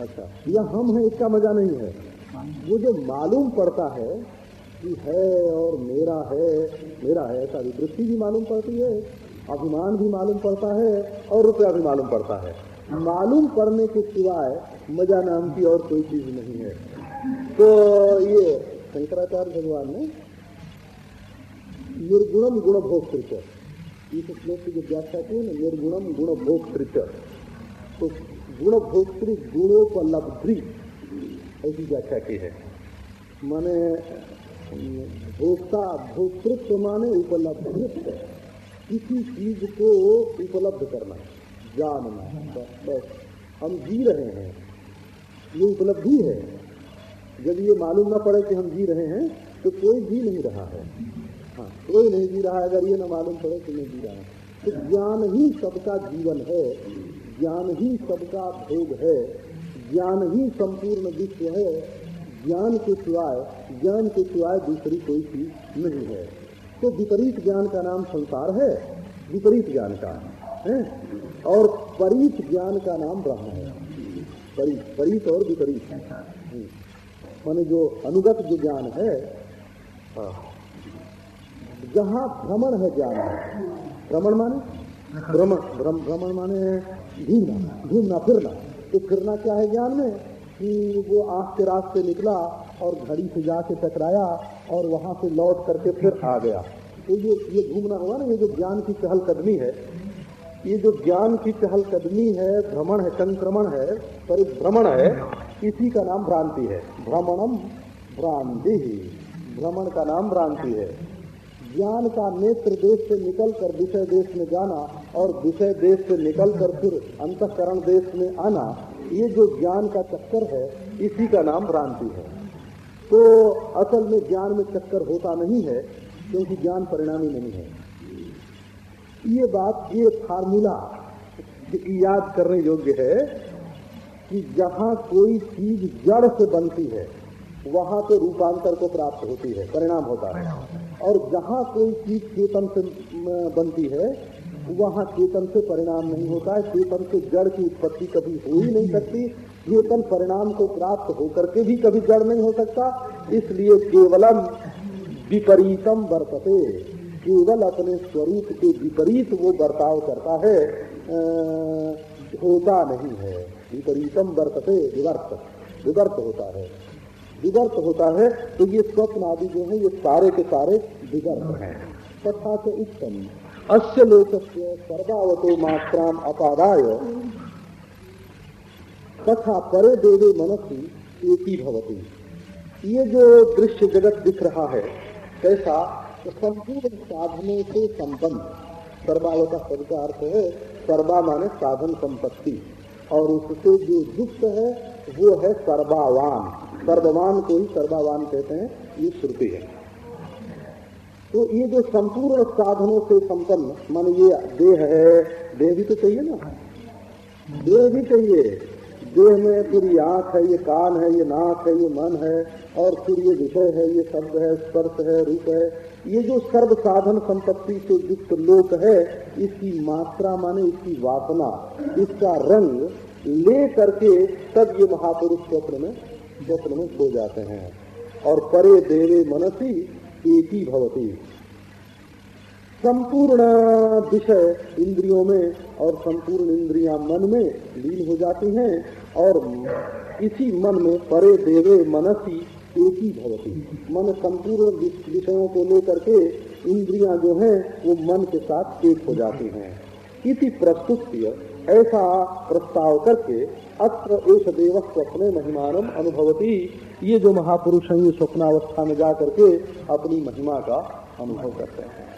A: अच्छा या हम हैं, इसका मज़ा नहीं है। वो जो मालूम पड़ता है कि है और मेरा है मेरा है, ऐसा विवृत्ति भी मालूम पड़ती है, अभिमान भी मालूम पड़ता है और रुपया भी मालूम पड़ता है। मालूम पड़ने के सिवाय मज़ा नाम की और कोई चीज़ नहीं है। तो ये शंकराचार्य भगवान ने निर्गुणम गुण भोग भोक्तृत्व इस श्लोक की जो व्याख्या की ना निर्गुणम गुण भोक्तृत्व तो गुण भोक्तृ गुणोपलब्धि ऐसी व्याख्या की है माने भोक्ता भोक्तृत्व माने उपलब्धित्व किसी चीज़ को उपलब्ध करना जानना बस हम जी रहे हैं ये उपलब्धि है जब ये मालूम ना पड़े कि हम जी रहे हैं तो कोई जी नहीं रहा है हाँ कोई नहीं जी रहा है, अगर ये ना मालूम पड़े कि नहीं जी रहा है। तो ज्ञान ही सबका जीवन है, ज्ञान ही सबका भोग है, ज्ञान ही संपूर्ण विश्व है। ज्ञान के सिवाय, ज्ञान के सिवाय दूसरी कोई चीज़ नहीं है। तो विपरीत ज्ञान का नाम संसार है, विपरीत ज्ञान का, है? और परीत ज्ञान का नाम ब्रह्म है। परीत परीत और विपरीत। माने जो अनुगत जो ज्ञान है हाँ। जहाँ भ्रमण है ज्ञान। भ्रमण माने? भ्रमण। भ्रमण माने घूमना घूमना, फिरना। तो फिरना क्या है ज्ञान में? कि वो आँख के रास्ते निकला और घड़ी से जाके टकराया और वहाँ से लौट करके फिर आ गया। तो ये ये घूमना हुआ ना, ये जो ज्ञान की चहल कदमी है, ये जो ज्ञान की चहल कदमी है, भ्रमण है, संक्रमण है पर भ्रमण है, इसी का नाम भ्रांति है। भ्रमणम भ्रांति। भ्रमण का नाम भ्रांति है। ज्ञान का नेत्र देश से निकल कर विषय देश में जाना और विषय देश से निकल कर फिर अंतकरण देश में आना, ये जो ज्ञान का चक्कर है, इसी का नाम भ्रांति है। तो असल में ज्ञान में चक्कर होता नहीं है, क्योंकि ज्ञान परिणामी नहीं है। ये बात, ये फार्मूला याद करने योग्य है कि जहाँ कोई चीज़ जड़ से बनती है, वहाँ तो रूपांतर को प्राप्त होती है, परिणाम होता है। और जहाँ कोई चीज़ चेतन से बनती है वहाँ चेतन से परिणाम नहीं होता है। चेतन से जड़ की उत्पत्ति कभी हो ही नहीं सकती। चेतन परिणाम को प्राप्त होकर के भी कभी जड़ नहीं हो सकता। इसलिए केवलम विपरीतम बरतते केवल अपने स्वरूप के विपरीत वो बर्ताव करता है। आ, होता नहीं है। विपरीतम बरतते विवर्त। विवर्त होता है। विवर्त होता है तो ये स्वप्न आदि जो है ये सारे के सारे विवर्त है। तथा से उत्तम अस्य लोकस्य सर्वावतो मात्राम अपादाय। तथा परे देवे मनसी एकी भवती। ये जो दृश्य जगत दिख रहा है कैसा तो संपूर्ण साधनों से संपन्न सर्वावता शब्द का अर्थ है सर्वा माने साधन संपत्ति। और उससे जो युक्त है वो है सर्वावान। सर्ववान को ही सर्वावान कहते हैं, ये श्रुति है। तो ये जो संपूर्ण साधनों से संपन्न, मान ये देह है, देह भी तो चाहिए ना? देह भी चाहिए। देह में फिर ये आँख है, ये कान है, ये नाक है, ये मन है, और फिर ये विषय है, ये शब्द है, स्पर्श है, रूप है। ये जो सर्व साधन संपत्ति से युक्त लोक है, इसकी मात्रा माने इसकी वासना, इसका रंग ले करके तब ये महापुरुष स्वप्न में स्वप्न में सो जाते हैं। और परे देवे मनसी एकी भवती। संपूर्ण विषय इंद्रियों में और संपूर्ण इंद्रियाँ मन में लीन हो जाती हैं और इसी मन में परे देवे मनसी एक ही भवती। मन संपूर्ण विषयों को लेकर के इंद्रियाँ जो हैं, वो मन के साथ एक हो जाती हैं। इसी प्रस्तुत ऐसा प्रस्ताव करके अत्र एक देव स्वप्न महिमानम अनुभवती। ये जो महापुरुष हैं, ये स्वप्नावस्था में जा करके अपनी महिमा का अनुभव करते हैं।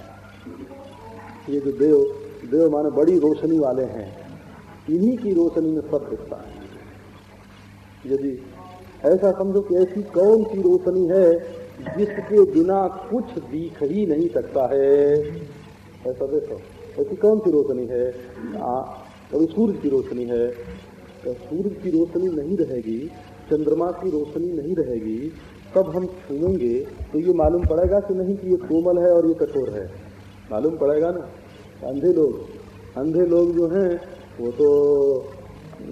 A: ये जो देव देव माने बड़ी रोशनी वाले हैं। इन्हीं की रोशनी में सब दिखता है। यदि ऐसा समझो कि ऐसी कौन सी रोशनी है, जिसके बिना कुछ दिख ही नहीं सकता है। ऐसा देखो, ऐसी कौन सी रोशनी है? कभी सूर्य की रोशनी है। तो सूर्य की रोशनी नहीं रहेगी चंद्रमा की रोशनी नहीं रहेगी तब हम छूएँगे। तो ये मालूम पड़ेगा कि नहीं कि ये कोमल है और ये कठोर है। मालूम पड़ेगा ना? अंधे लोग अंधे लोग जो हैं वो तो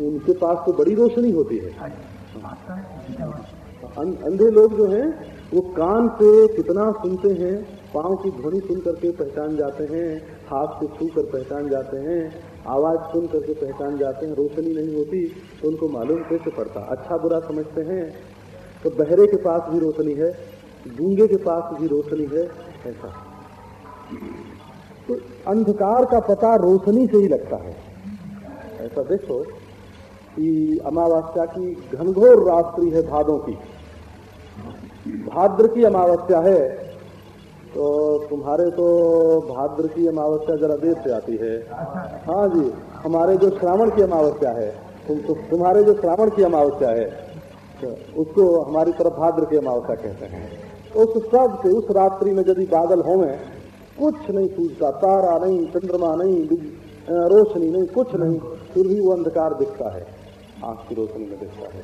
A: उनके पास तो बड़ी रोशनी होती है। अं-, अंधे लोग जो हैं वो कान से कितना सुनते हैं पाँव की ध्वनि सुन करके पहचान जाते हैं हाथ से छू कर पहचान जाते हैं। आवाज़ सुन करके पहचान जाते हैं, रोशनी नहीं होती तो उनको मालूम कैसे पड़ता। अच्छा बुरा समझते हैं तो बहरे के पास भी रोशनी है, गूँगे के पास भी रोशनी है, ऐसा। तो अंधकार का पता रोशनी से ही लगता है। ऐसा देखो कि अमावस्या की घनघोर रात्रि है भादों की। भाद्र की अमावस्या है तो तुम्हारे तो भाद्र की अमावस्या जरा देर से आती है। हाँ जी हमारे जो श्रावण की अमावस्या है तुम तो, तुम्हारे जो श्रावण की अमावस्या है तो उसको हमारी तरफ़ भाद्र की अमावस्या कहते हैं। उस सबसे उस रात्रि में यदि बादल होवे कुछ नहीं सूझता तारा नहीं चंद्रमा नहीं रोशनी नहीं कुछ नहीं फिर भी वो अंधकार दिखता है आँख की रोशनी में दिखता है।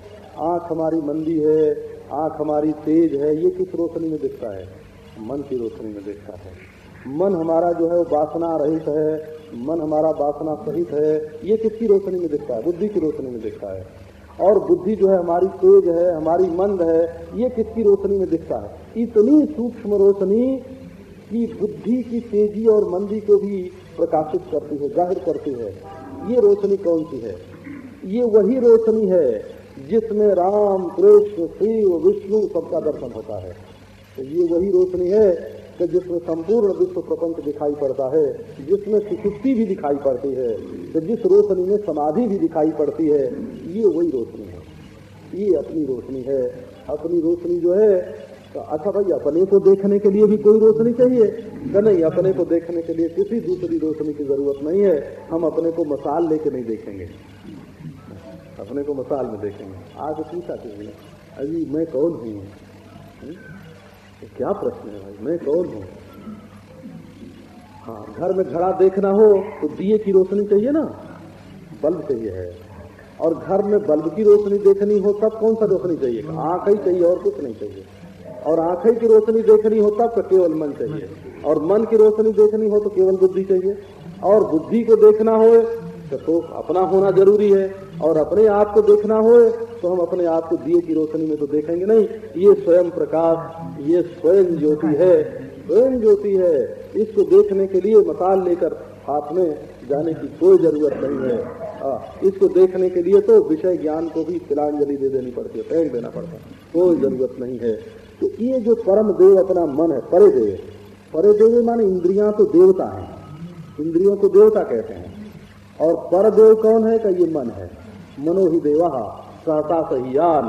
A: आँख हमारी मंदी है आँख हमारी तेज है ये किस रोशनी में दिखता है? मन की रोशनी में दिखता है। मन हमारा जो है वो वासना रहित है, मन हमारा वासना सहित है, ये किसकी रोशनी में दिखता है? बुद्धि की रोशनी में दिखता है। और बुद्धि जो है हमारी तेज है, हमारी मंद है, ये किसकी रोशनी में दिखता है? इतनी सूक्ष्म रोशनी की बुद्धि की तेज़ी और मंदी को भी प्रकाशित करती है, ज़ाहिर करती है। ये रोशनी कौन सी है? ये वही रोशनी है जिसमें राम, कृष्ण, शिव, विष्णु सबका दर्शन होता है। तो ये वही रोशनी है कि जिसमें संपूर्ण विश्व प्रपंच दिखाई पड़ता है, जिसमें सुसुप्ति भी दिखाई पड़ती है तो जिस रोशनी में समाधि भी दिखाई पड़ती है, ये वही रोशनी है। ये अपनी रोशनी है। अपनी रोशनी जो है तो अच्छा भाई, अपने को देखने के लिए भी कोई रोशनी चाहिए? तो नहीं, अपने को देखने के लिए किसी दूसरी रोशनी की ज़रूरत नहीं है। हम अपने को मसाल लेके नहीं देखेंगे। अपने को मसाल में देखेंगे। आज पूछा कीजिए अभी मैं कौन हूँ? हम्म? क्या प्रश्न है भाई? मैं कौन हूँ? हाँ घर में घड़ा देखना हो तो दिए की रोशनी चाहिए ना? बल्ब चाहिए है। और घर में बल्ब की रोशनी देखनी हो तब कौन सा रोशनी चाहिए? आँख ही चाहिए, और कुछ नहीं चाहिए। और आँखें की रोशनी देखनी हो तब तो केवल मन चाहिए। और मन की रोशनी देखनी हो तो केवल बुद्धि चाहिए। और बुद्धि को देखना हो तो, अपना होना ज़रूरी है और अपने आप को देखना हो तो हम अपने आप को दिए की रोशनी में तो देखेंगे नहीं। ये स्वयं प्रकाश ये स्वयं ज्योति है स्वयं ज्योति है। इसको देखने के लिए मसाल लेकर हाथ में जाने की कोई ज़रूरत नहीं है। आ, इसको देखने के लिए तो विषय ज्ञान को भी तिलांजलि दे देनी पड़ती है फेंक देना पड़ता है। कोई ज़रूरत नहीं है। तो ये जो परम देव अपना मन है परे देव परे देव माने इंद्रिया तो देवता है। इंद्रियों को देवता कहते हैं। और परदेव कौन है का ये मन है? मनो ही देवा सहता सहियान।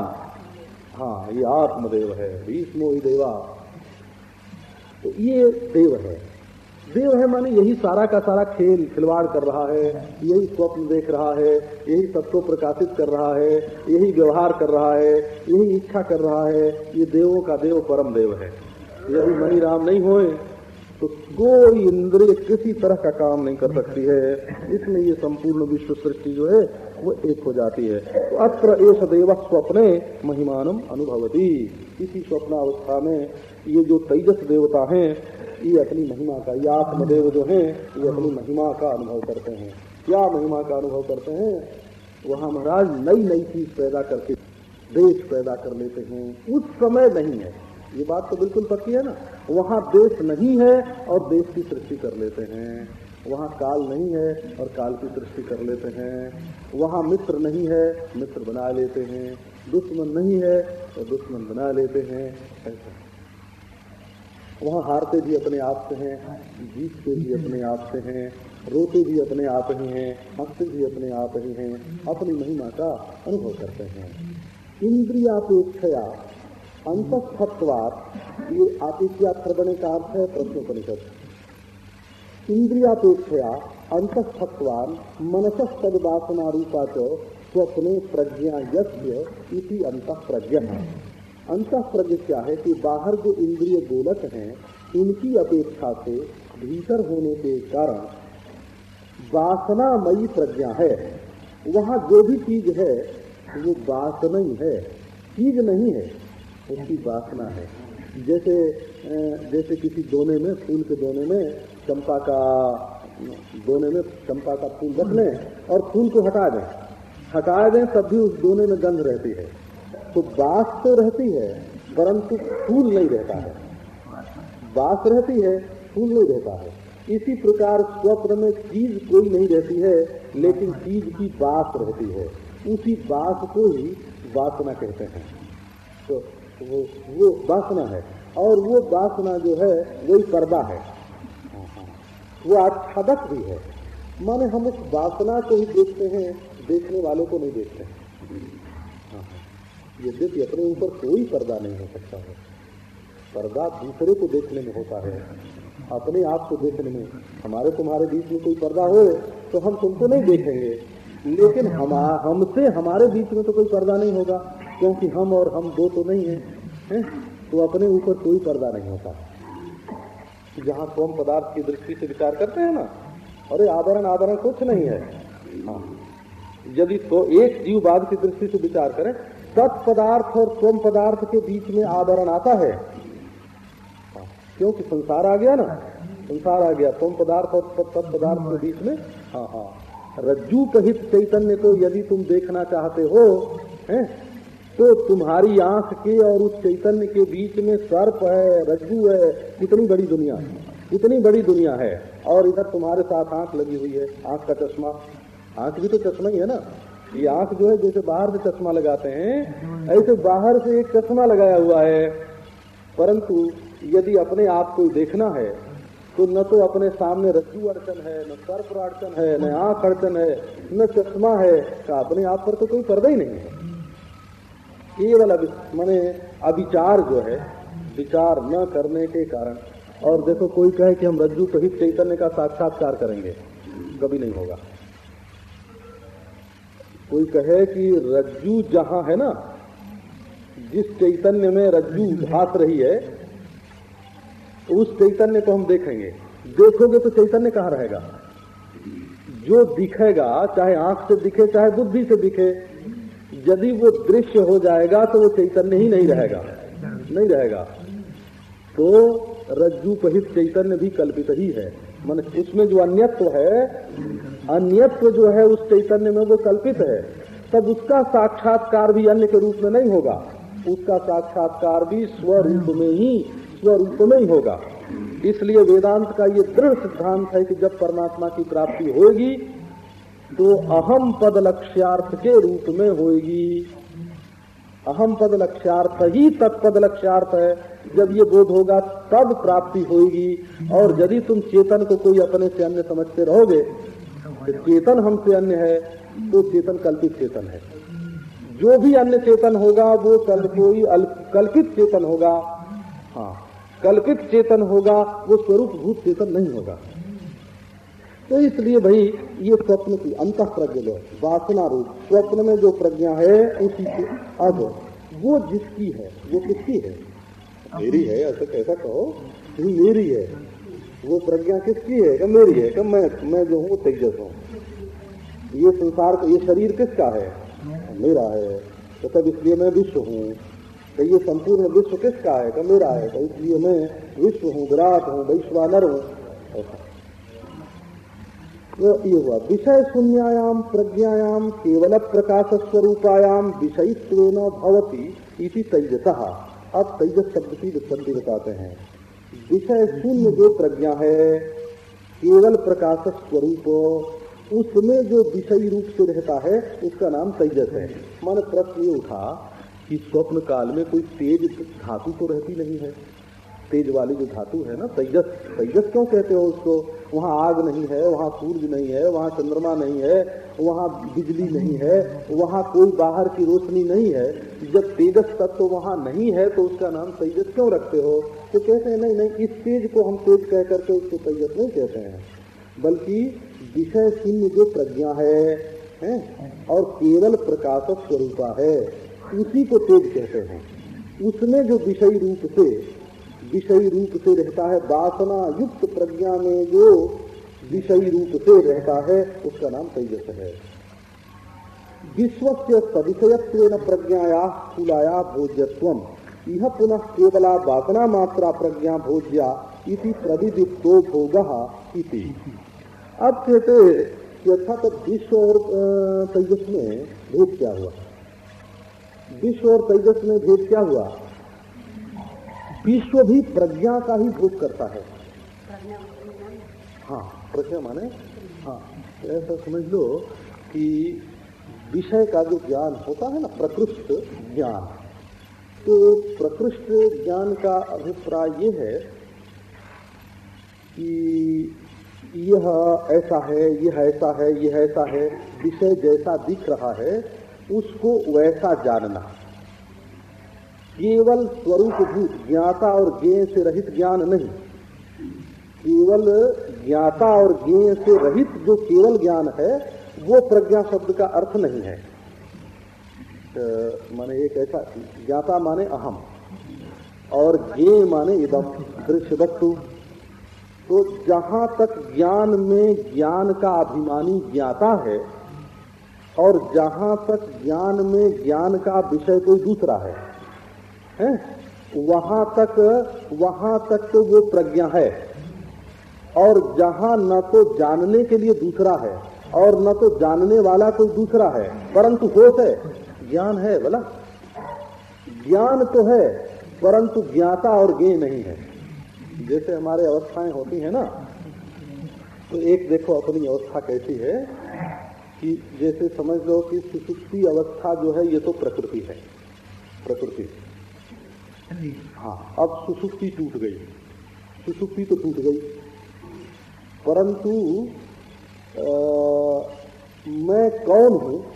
A: हाँ ये आत्मदेव है भीष्मो ही देवा तो ये देव है। देव है माने यही सारा का सारा खेल, खिलवाड़ कर रहा है, यही स्वप्न देख रहा है, यही सबको प्रकाशित कर रहा है, यही व्यवहार कर रहा है, यही इच्छा कर रहा है, ये देवों का देव परम देव है। यदि मनी राम नहीं होए। तो कोई इंद्रिय किसी तरह का काम नहीं कर सकती है। इसमें ये संपूर्ण विश्व सृष्टि जो है, वो एक हो जाती है। तो अत्र एस देव स्वप्ने महिमानम अनुभवती। इसी स्वप्नावस्था में ये जो तेजस देवता हैं, ये अपनी महिमा का, ये आत्मदेव जो है, ये अपनी महिमा का अनुभव करते हैं। क्या महिमा का अनुभव करते हैं? वहाँ महाराज नई नई चीज़ पैदा करके, देश पैदा कर लेते हैं। उस समय नहीं है। ये बात तो बिल्कुल पक्की है ना? वहाँ देश नहीं है और देश की सृष्टि कर लेते हैं। वहाँ काल नहीं है और काल की सृष्टि कर लेते हैं। वहाँ मित्र नहीं है, मित्र बना लेते हैं। दुश्मन नहीं है और दुश्मन बना लेते हैं। ऐसा। वहाँ हारते भी अपने आप से हैं, जीतते भी अपने आप से हैं, रोते भी अपने आप ही हैं, हँसते भी अपने आप ही हैं, अपनी महिमा का अनुभव करते हैं। इंद्रियापेक्षया अंतस्थत्वात ये आतिथ्या प्रदने का अर्थ है प्रश्नोपनिषद।
B: इंद्रियापेक्षया अंतस्थत्वान मनस तद वासना रूपा च स्वप्ने प्रज्ञा यस्य इसी अंत प्रज्ञा अंत प्रज्ञ क्या है कि बाहर जो इंद्रिय गोलक हैं इनकी अपेक्षा से भीतर होने के कारण वासनामयी प्रज्ञा है। वहाँ जो भी चीज़ है, वो वासना ही है। चीज़ नहीं है। उसकी वासना है। जैसे जैसे किसी दोने में, फूल के दोने में चंपा का, दोने में चंपा का फूल रख लें और फूल को हटा दें। हटा दें तब भी उस दोने में गंध रहती है। तो बास तो रहती है, परंतु फूल नहीं रहता है। बास रहती है, फूल नहीं रहता है। इसी प्रकार स्वप्न में चीज़ कोई नहीं रहती है, लेकिन चीज़ की बास रहती है। उसी बास को ही वासना कहते हैं। तो वो वो वासना है। और वो वासना जो है वही पर्दा है। वो आच्छादक भी है। माने हम उस वासना को ही देखते हैं देखने वालों को नहीं देखते हाँ, यद्यपि अपने ऊपर कोई पर्दा नहीं हो सकता है। पर्दा दूसरे को देखने में होता है। अपने आप को देखने में। हमारे तुम्हारे बीच में कोई पर्दा हो तो हम तुमको नहीं देखेंगे। लेकिन हम हमसे हमारे बीच में तो कोई पर्दा नहीं होगा। क्योंकि हम और हम दो तो नहीं है, है? तो अपने ऊपर कोई पर्दा नहीं होता। जहाँ सोम पदार्थ की दृष्टि से विचार करते हैं ना अरे आदरण आदरण कुछ नहीं है। हाँ। यदि तो एक जीववाद की दृष्टि से विचार करें तत्पदार्थ और सोम पदार्थ के बीच में आवरण आता है। क्योंकि संसार आ गया ना संसार आ गया सोम पदार्थ और तत्व पदार्थ के बीच में। हाँ हाँ। रज्जू कहित चैतन्य को यदि तुम देखना चाहते हो हैं? तो तुम्हारी आँख के और उस चैतन्य के बीच में सर्प है, रज्जू है कितनी बड़ी दुनिया, इतनी बड़ी दुनिया है। और इधर तुम्हारे साथ आँख लगी हुई है, आँख का चश्मा। आँख भी तो चश्मा ही है ना? ये आँख जो है, जैसे बाहर से चश्मा लगाते हैं, ऐसे बाहर से एक चश्मा लगाया हुआ है। परंतु यदि अपने आप को देखना है तो न तो अपने सामने रज्जू अड़चन है, न सर्प अड़चन है, न आँख अड़चन है, न चश्मा है अपने आप पर तो कोई पर्दा ही नहीं है। केवल मैंने अभिचार जो है, विचार न करने के कारण, और देखो कोई कहे कि हम रज्जू तो ही चैतन्य का साक्षात्कार करेंगे, कभी नहीं होगा। कोई कहे कि रज्जू जहाँ है ना, जिस चैतन्य में रज्जू भास रही है तो उस चैतन्य को हम देखेंगे। देखोगे तो चैतन्य कहाँ रहेगा? जो दिखेगा, चाहे आँख से दिखे, चाहे बुद्धि से दिखे यदि वो दृश्य हो जाएगा तो वो चैतन्य ही नहीं रहेगा। नहीं रहेगा। तो रज्जु पहित चैतन्य भी कल्पित ही है। मन उसमें जो अन्यत्व है, अन्यत्व जो है, उस चैतन्य में वो कल्पित है। तब उसका साक्षात्कार भी अन्य के रूप में नहीं होगा। उसका साक्षात्कार भी स्वरूप में ही, स्वरूप में ही होगा। इसलिए वेदांत का ये दृढ़ सिद्धांत है कि जब परमात्मा की प्राप्ति होगी तो अहम पद लक्ष्यार्थ के रूप में होगी अहम पद लक्ष्यार्थ ही तत्पद लक्ष्यार्थ है। जब ये बोध होगा, तब प्राप्ति होगी और यदि तुम चेतन को कोई अपने से अन्य समझते रहोगे तो चेतन हमसे अन्य है तो चेतन कल्पित चेतन है। जो भी अन्य चेतन होगा, वो कल कोई कल्पित चेतन होगा। हाँ कल्पित चेतन होगा, वो स्वरूप भूत चेतन नहीं होगा। तो इसलिए भाई, ये स्वप्न की अंत प्रज्ञ वासना रूप। स्वप्न में जो प्रज्ञा है, उसी की अब वो जिसकी है, वो किसकी है? मेरी है, ऐसा कैसा कहो? मेरी है। वो प्रज्ञा किसकी है? कि मेरी है। कि मैं मैं जो हूँ तेजस हूँ। ये संसार ये शरीर किसका है? मेरा है। तो तब इसलिए मैं विश्व हूँ। तो ये संपूर्ण विश्व किसका है? तो मेरा है। तो इसलिए मैं विश्व हूँ, विराट हूँ, वैश्वानर हूँ। ऐसा। तो ये हुआ विषय शून्यायाम प्रज्ञायाम केवल प्रकाश स्वरूपायाम विषयित्व भवती इसी तेजस। अब तेजस शब्द की विपत्ति बताते हैं। विषय शून्य जो प्रज्ञा है, केवल प्रकाश स्वरूप उसमें जो विषय रूप से रहता है, उसका नाम तेजस है। मन प्रश्न ये उठा कि स्वप्न काल में कोई तेज धातु तो रहती नहीं है। तेज वाली जो धातु है ना तेजस तेजस क्यों कहते हो उसको? वहाँ आग नहीं है वहाँ सूर्य नहीं है वहाँ चंद्रमा नहीं है वहाँ बिजली नहीं है वहाँ कोई बाहर की रोशनी नहीं है। जब तेजस तत्व तो वहाँ नहीं है तो उसका नाम तेजस क्यों रखते हो? तो कहते हैं नहीं नहीं इस तेज को हम तेज कह करके उसको तेजस नहीं कहते हैं। बल्कि विषय शून्य जो प्रज्ञा है, है और केवल प्रकाशक स्वरूपा है उसी को तेज कहते हैं। उसमें जो विषय रूप से विषय रूप से रहता है, वासना युक्त प्रज्ञा में जो विषय रूप से रहता है, उसका नाम तेजस है। विश्व सविषयत्व प्रज्ञाया स्थूलाया भोज्यत्व यह पुनः केवला वासना मात्रा प्रज्ञा भोज्या इति प्रविदिप्तो भोग इति। अब कहते कि अच्छा विश्व और तेजस में भेद क्या हुआ? विश्व और तेजस में भेद क्या हुआ? विश्व भी प्रज्ञा का ही भोग करता है। हाँ प्रज्ञा माने? हाँ ऐसा समझ लो कि विषय का जो ज्ञान होता है ना प्रकृष्ट ज्ञान। तो प्रकृष्ट ज्ञान का अभिप्राय ये है कि यह ऐसा है यह ऐसा है यह ऐसा है विषय जैसा दिख रहा है उसको वैसा जानना। केवल स्वरूप भूत ज्ञाता और ज्ञेय से रहित ज्ञान नहीं। केवल ज्ञाता और ज्ञेय से रहित जो केवल ज्ञान है वो प्रज्ञा शब्द का अर्थ नहीं है। तो माने एक ऐसा ज्ञाता माने अहम और ज्ञेय माने इदम दृश्य वस्तु तो जहाँ तक ज्ञान में ज्ञान का अभिमानी ज्ञाता है और जहाँ तक ज्ञान में ज्ञान का विषय कोई दूसरा है, है? वहाँ तक वहाँ तक तो वो प्रज्ञा है। और जहाँ न तो जानने के लिए दूसरा है, और न तो जानने वाला कोई दूसरा है, परंतु होश है। ज्ञान है बोला ज्ञान तो है, परंतु ज्ञाता और ज्ञ नहीं है। जैसे हमारे अवस्थाएँ होती है ना तो एक देखो अपनी अवस्था कैसी है कि जैसे समझ लो कि सुसुप्ति अवस्था जो है, ये तो प्रकृति है। प्रकृति। हाँ अब सुसुप्ति टूट गई। सुसुप्ति तो टूट गई। परंतु आ, मैं कौन हूँ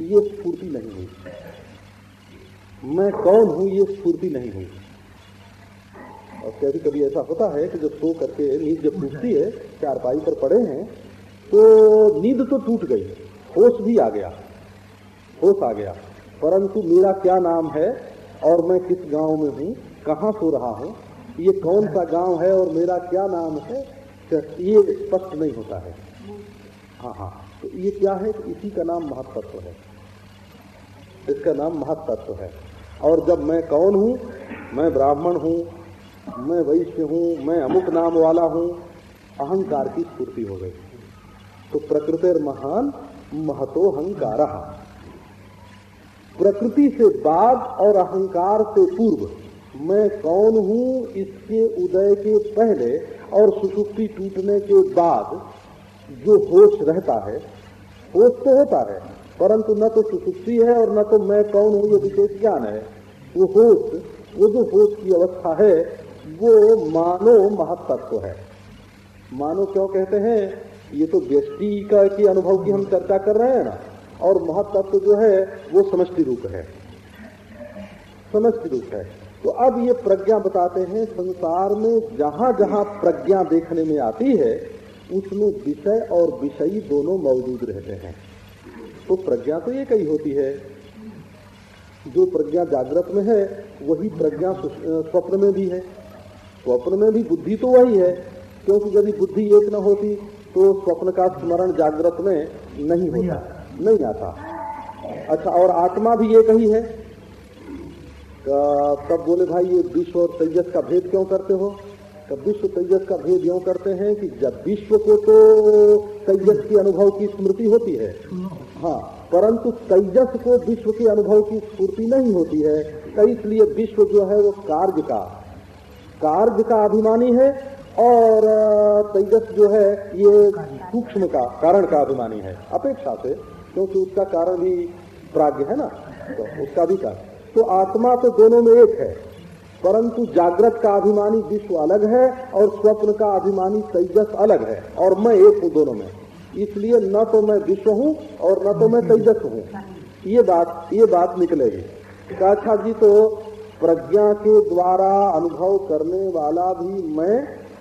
B: ये स्फूर्ति नहीं हुई। मैं कौन हूँ ये स्फूर्ति नहीं हुई। और कभी कभी ऐसा होता है कि जब सो करके नींद जब टूटती है चार पाई पर पड़े हैं तो नींद तो टूट गई। होश भी आ गया। होश आ गया। परंतु मेरा क्या नाम है? और मैं किस गाँव में हूँ, कहाँ सो रहा हूँ, ये कौन सा गाँव है और मेरा क्या नाम है ये स्पष्ट नहीं होता है। हाँ हाँ तो ये क्या है? इसी का नाम महत्व है। इसका नाम महत्व है। और जब मैं कौन हूँ? मैं ब्राह्मण हूँ, मैं वैश्य हूँ, मैं अमुक नाम वाला हूँ, अहंकार की स्फूर्ति हो गई। तो प्रकृति महान महतो अहंकार प्रकृति से बाद और अहंकार से पूर्व, मैं कौन हूँ इसके उदय के पहले और सुसुप्ति टूटने के बाद? जो होश रहता है, होश तो होता है, परंतु न तो सुसुप्ति है और न तो मैं कौन हूँ, ये विशेष ज्ञान है। वो होश, वो जो होश की अवस्था है, वो मानो महत्व है। मानो क्यों कहते हैं? ये तो व्यक्ति का की अनुभव की हम चर्चा कर रहे हैं ना। और महत्व जो है, वो समष्टि रूप है। समष्टि रूप है। तो अब ये प्रज्ञा बताते हैं, संसार में जहाँ जहाँ प्रज्ञा देखने में आती है, उसमें विषय और विषयी दोनों मौजूद रहते हैं। तो प्रज्ञा तो एक ही होती है। जो प्रज्ञा जागृत में है, वही प्रज्ञा स्वप्न में भी है। स्वप्न में भी बुद्धि तो वही है, क्योंकि यदि बुद्धि एक न होती तो स्वप्न का स्मरण जागृत में नहीं होता। नहीं आता। अच्छा और आत्मा भी ये कही है? तब बोले, भाई, ये विश्व और तेजस का भेद क्यों करते हो? तब विश्व तेजस का भेद यूँ करते हैं कि जब विश्व को तो तेजस की अनुभव की स्मृति होती है। हाँ परंतु तेजस को विश्व के अनुभव की स्फूर्ति नहीं होती है। तो इसलिए विश्व जो है वो कार्य का कार्य का अभिमानी है और तेजस जो है ये सूक्ष्म का, कारण का अभिमानी है। अपेक्षा से क्योंकि उसका कारण भी प्राग्ञ है ना? तो उसका भी कारण। तो आत्मा तो दोनों में एक है, परंतु जागृत का अभिमानी विश्व अलग है और स्वप्न का अभिमानी तेजस अलग है, और मैं एक हूँ दोनों में। इसलिए न तो मैं विश्व हूँ और न तो मैं तेजस हूँ। ये बात ये बात निकलेगी। अच्छा जी तो प्रज्ञा के द्वारा अनुभव करने वाला भी मैं